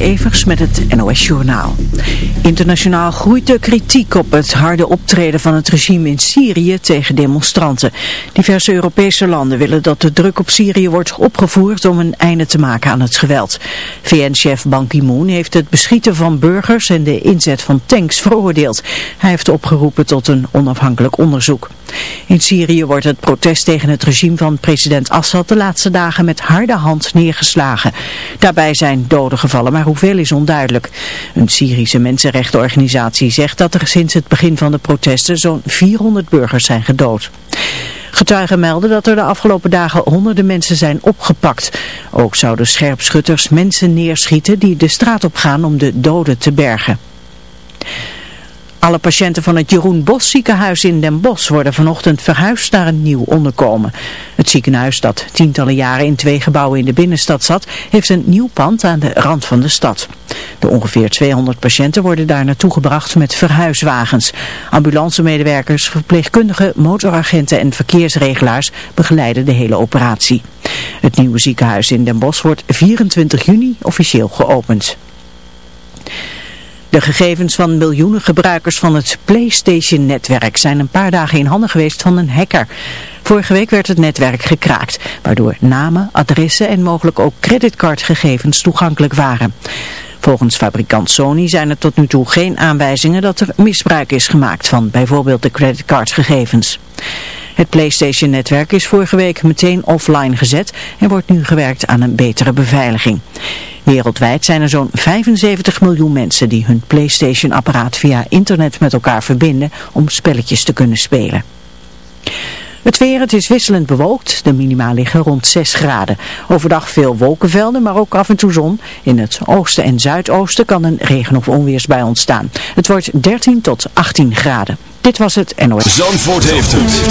Evers met het NOS Journaal. Internationaal groeit de kritiek op het harde optreden van het regime in Syrië tegen demonstranten. Diverse Europese landen willen dat de druk op Syrië wordt opgevoerd om een einde te maken aan het geweld. VN-chef Ban Ki-moon heeft het beschieten van burgers en de inzet van tanks veroordeeld. Hij heeft opgeroepen tot een onafhankelijk onderzoek. In Syrië wordt het protest tegen het regime van president Assad de laatste dagen met harde hand neergeslagen. Daarbij zijn doden gevallen, maar hoeveel is onduidelijk. Een Syrische mensenrechtenorganisatie zegt dat er sinds het begin van de protesten zo'n 400 burgers zijn gedood. Getuigen melden dat er de afgelopen dagen honderden mensen zijn opgepakt. Ook zouden scherpschutters mensen neerschieten die de straat op gaan om de doden te bergen. Alle patiënten van het Jeroen Bos ziekenhuis in Den Bosch worden vanochtend verhuisd naar een nieuw onderkomen. Het ziekenhuis dat tientallen jaren in twee gebouwen in de binnenstad zat, heeft een nieuw pand aan de rand van de stad. De ongeveer 200 patiënten worden daar naartoe gebracht met verhuiswagens. Ambulancemedewerkers, verpleegkundigen, motoragenten en verkeersregelaars begeleiden de hele operatie. Het nieuwe ziekenhuis in Den Bosch wordt 24 juni officieel geopend. De gegevens van miljoenen gebruikers van het PlayStation-netwerk zijn een paar dagen in handen geweest van een hacker. Vorige week werd het netwerk gekraakt, waardoor namen, adressen en mogelijk ook creditcardgegevens toegankelijk waren. Volgens fabrikant Sony zijn er tot nu toe geen aanwijzingen dat er misbruik is gemaakt van bijvoorbeeld de creditcardgegevens. Het PlayStation-netwerk is vorige week meteen offline gezet en wordt nu gewerkt aan een betere beveiliging. Wereldwijd zijn er zo'n 75 miljoen mensen die hun PlayStation-apparaat via internet met elkaar verbinden om spelletjes te kunnen spelen. Het weer, het is wisselend bewolkt. De minima liggen rond 6 graden. Overdag veel wolkenvelden, maar ook af en toe zon. In het oosten en zuidoosten kan een regen- of onweersbui ontstaan. Het wordt 13 tot 18 graden. Dit was het NOS. Zandvoort heeft het.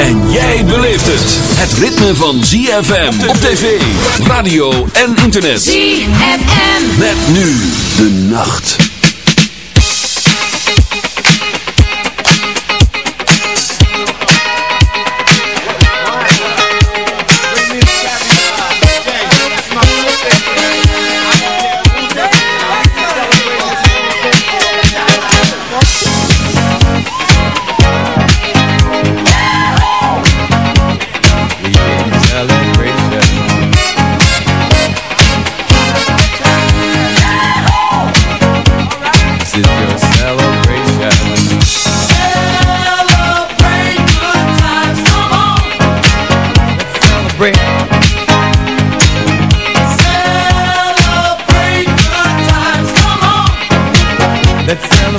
En jij beleeft het. Het ritme van ZFM op tv, radio en internet. ZFM. Met nu de nacht.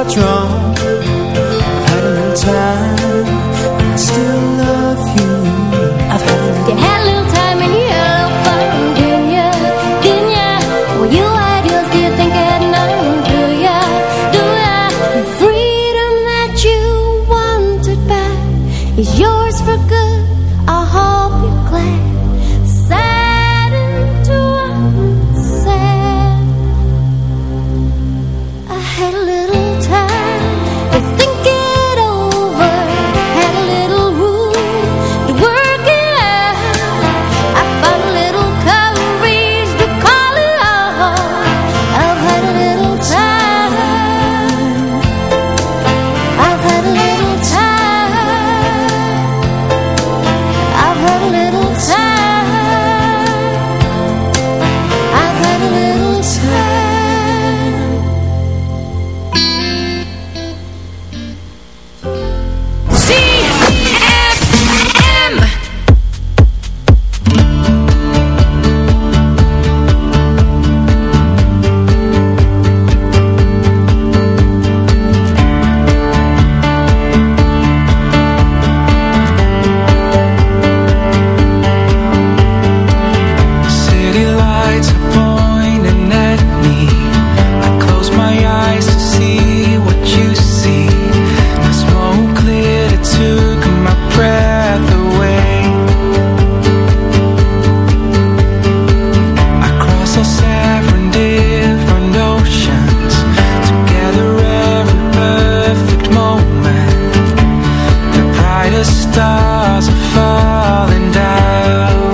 what you're stars are falling down.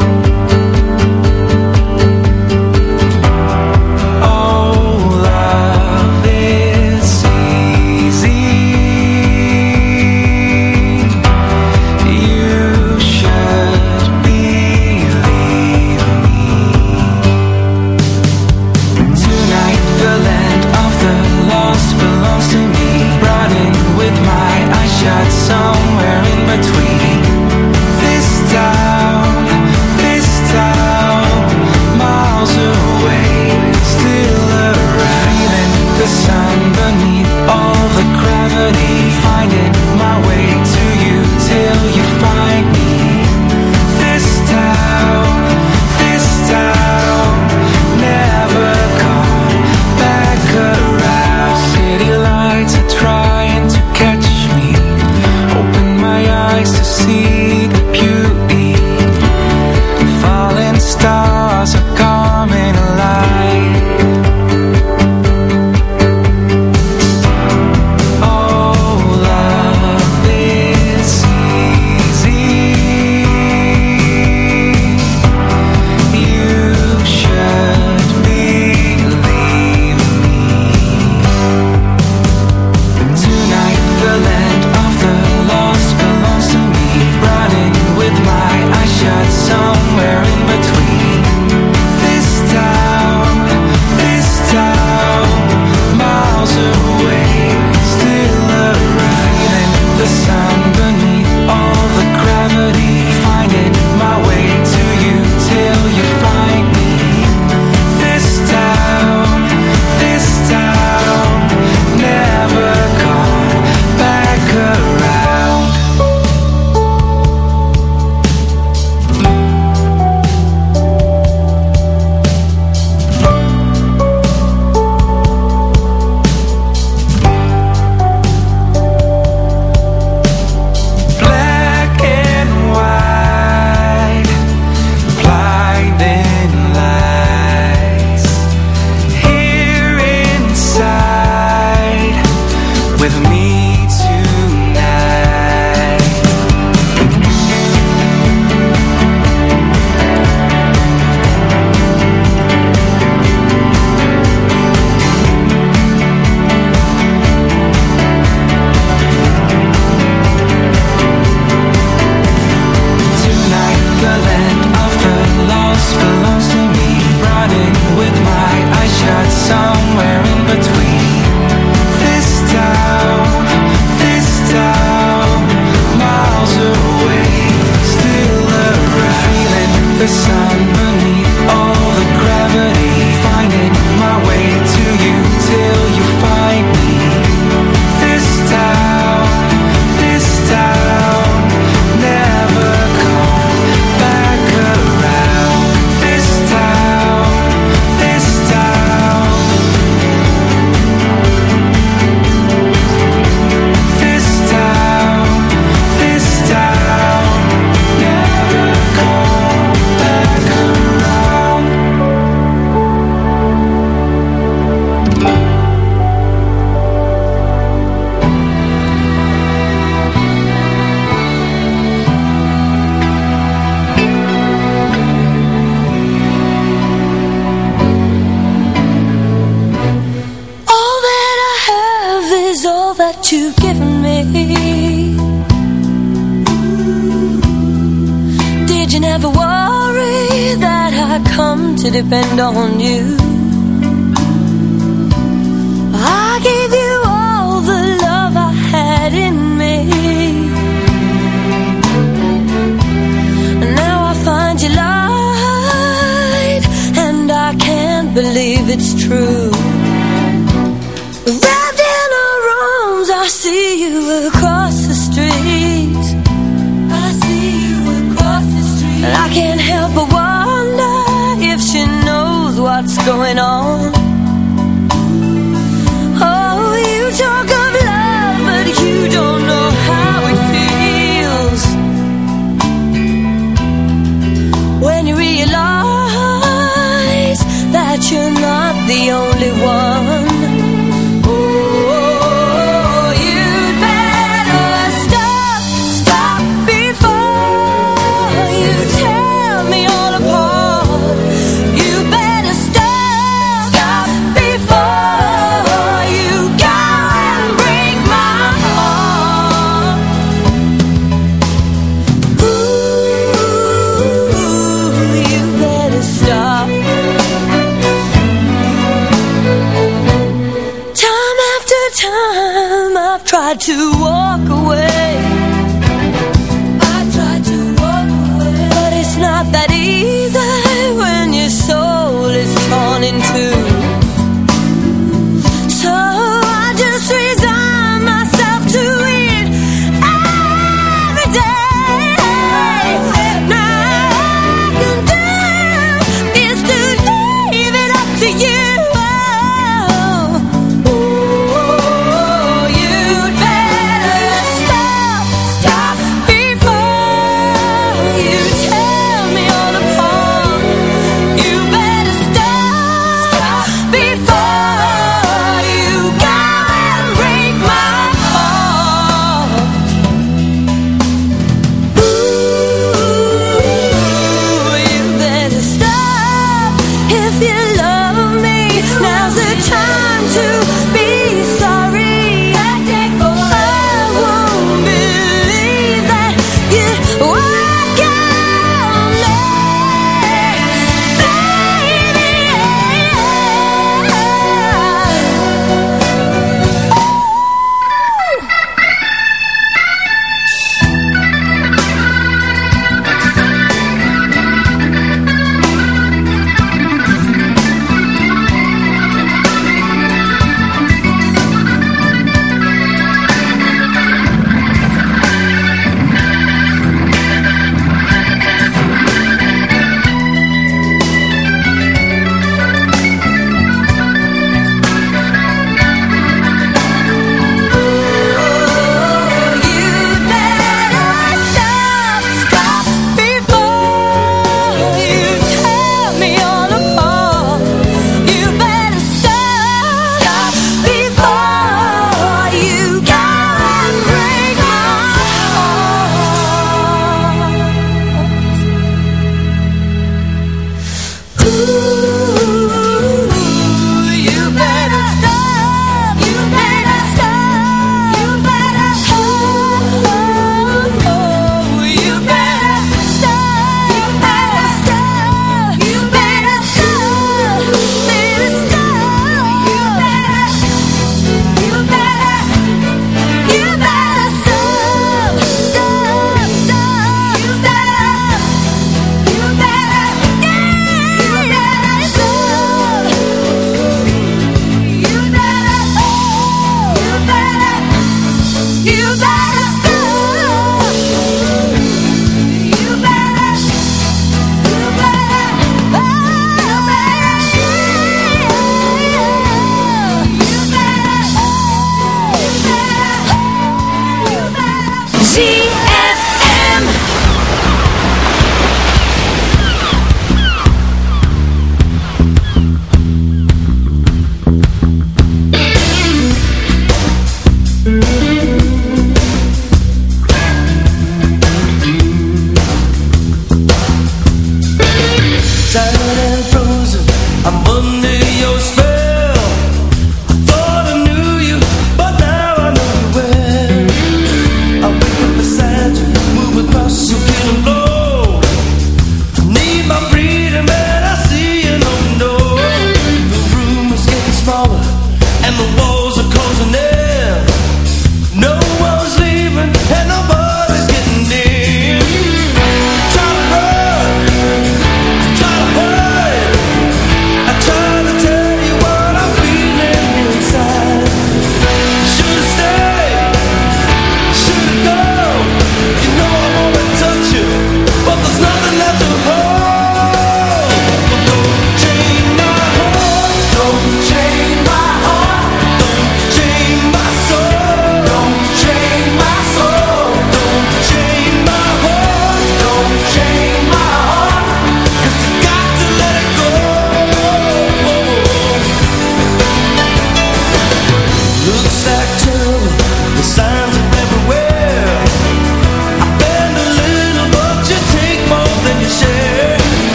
to depend on you. I gave you all the love I had in me. Now I find you lied, and I can't believe it's true.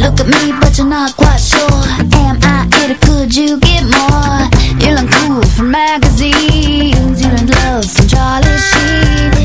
look at me, but you're not quite sure. Am I it or could you get more? You look cool from magazines. You look love some Charlie Sheen.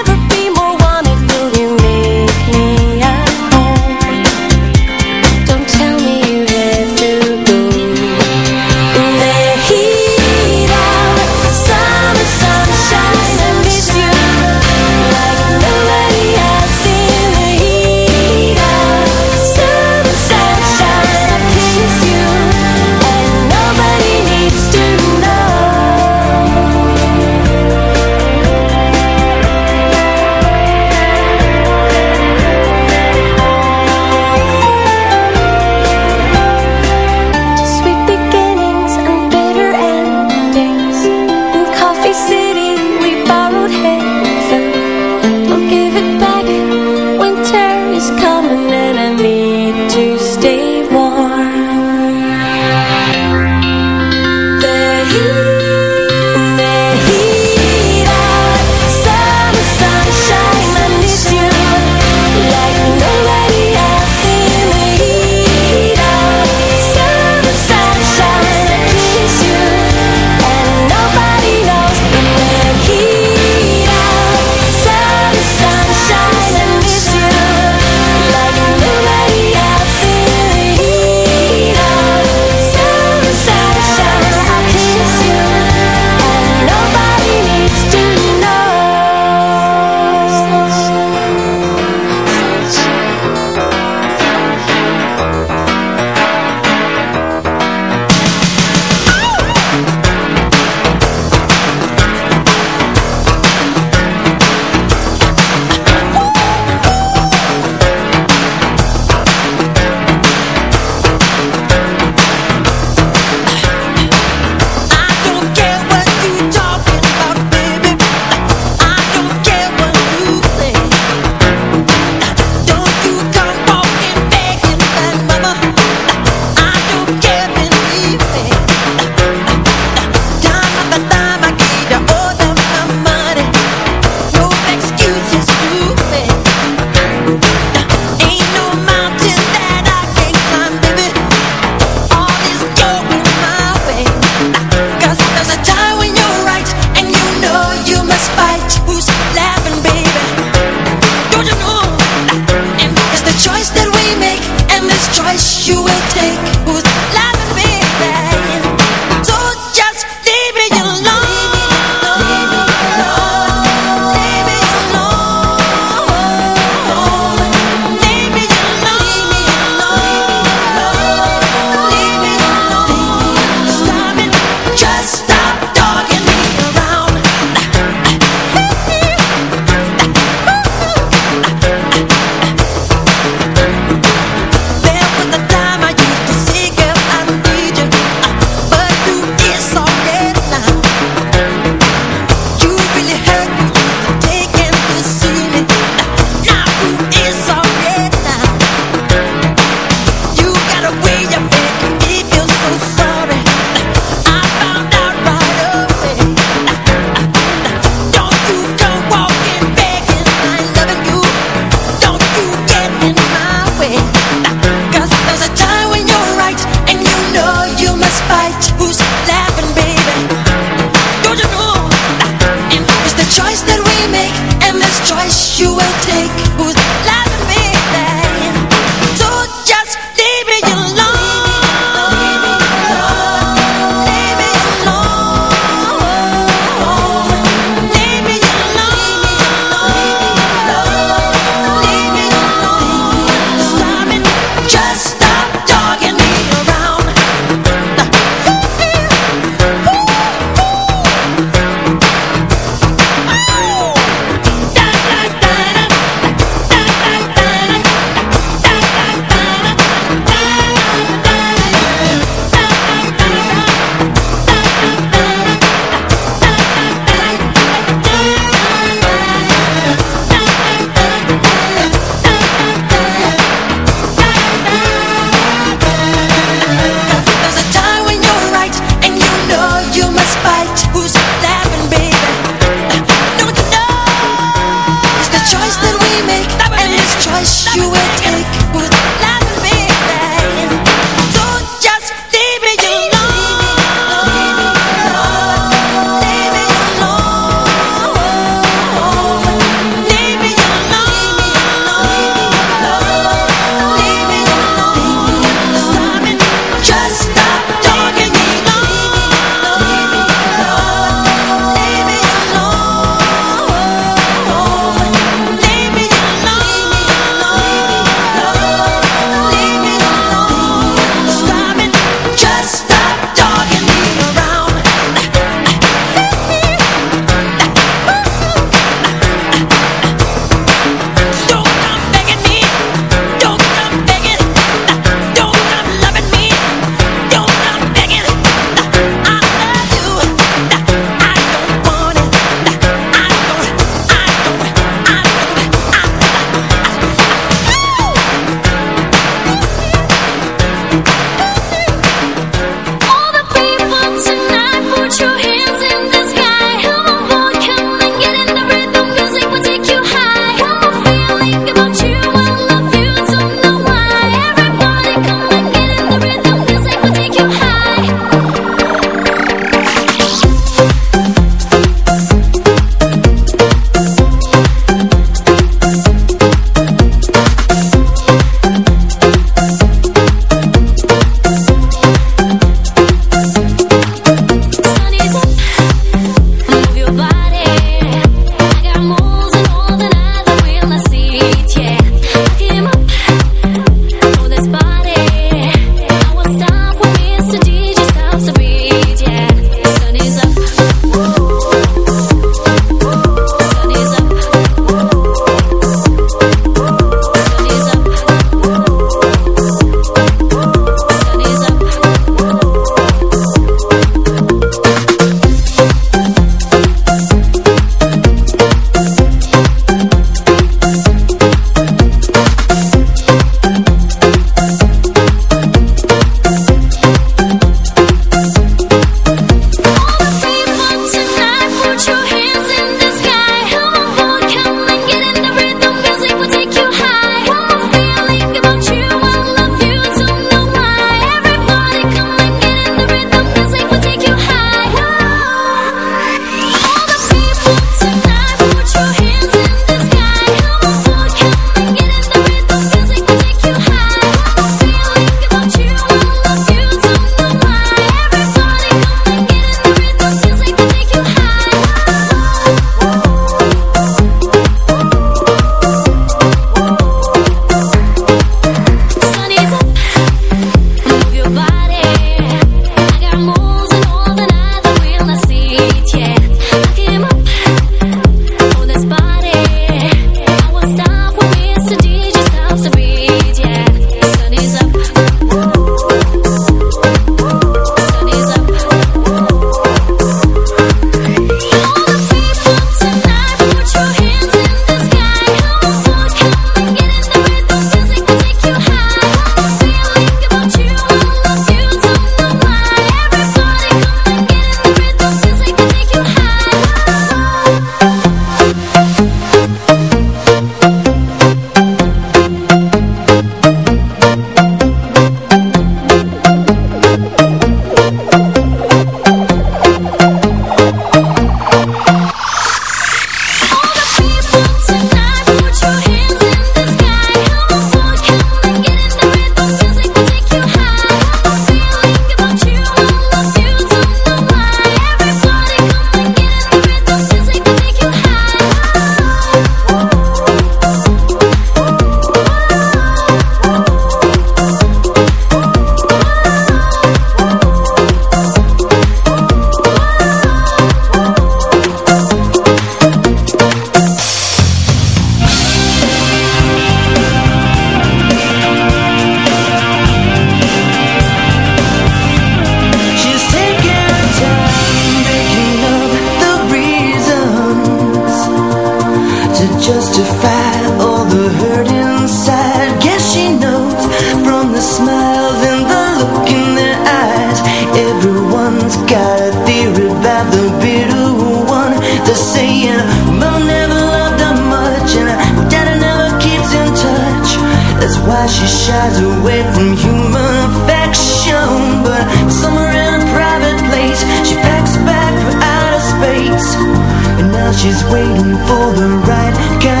She's waiting for the right kind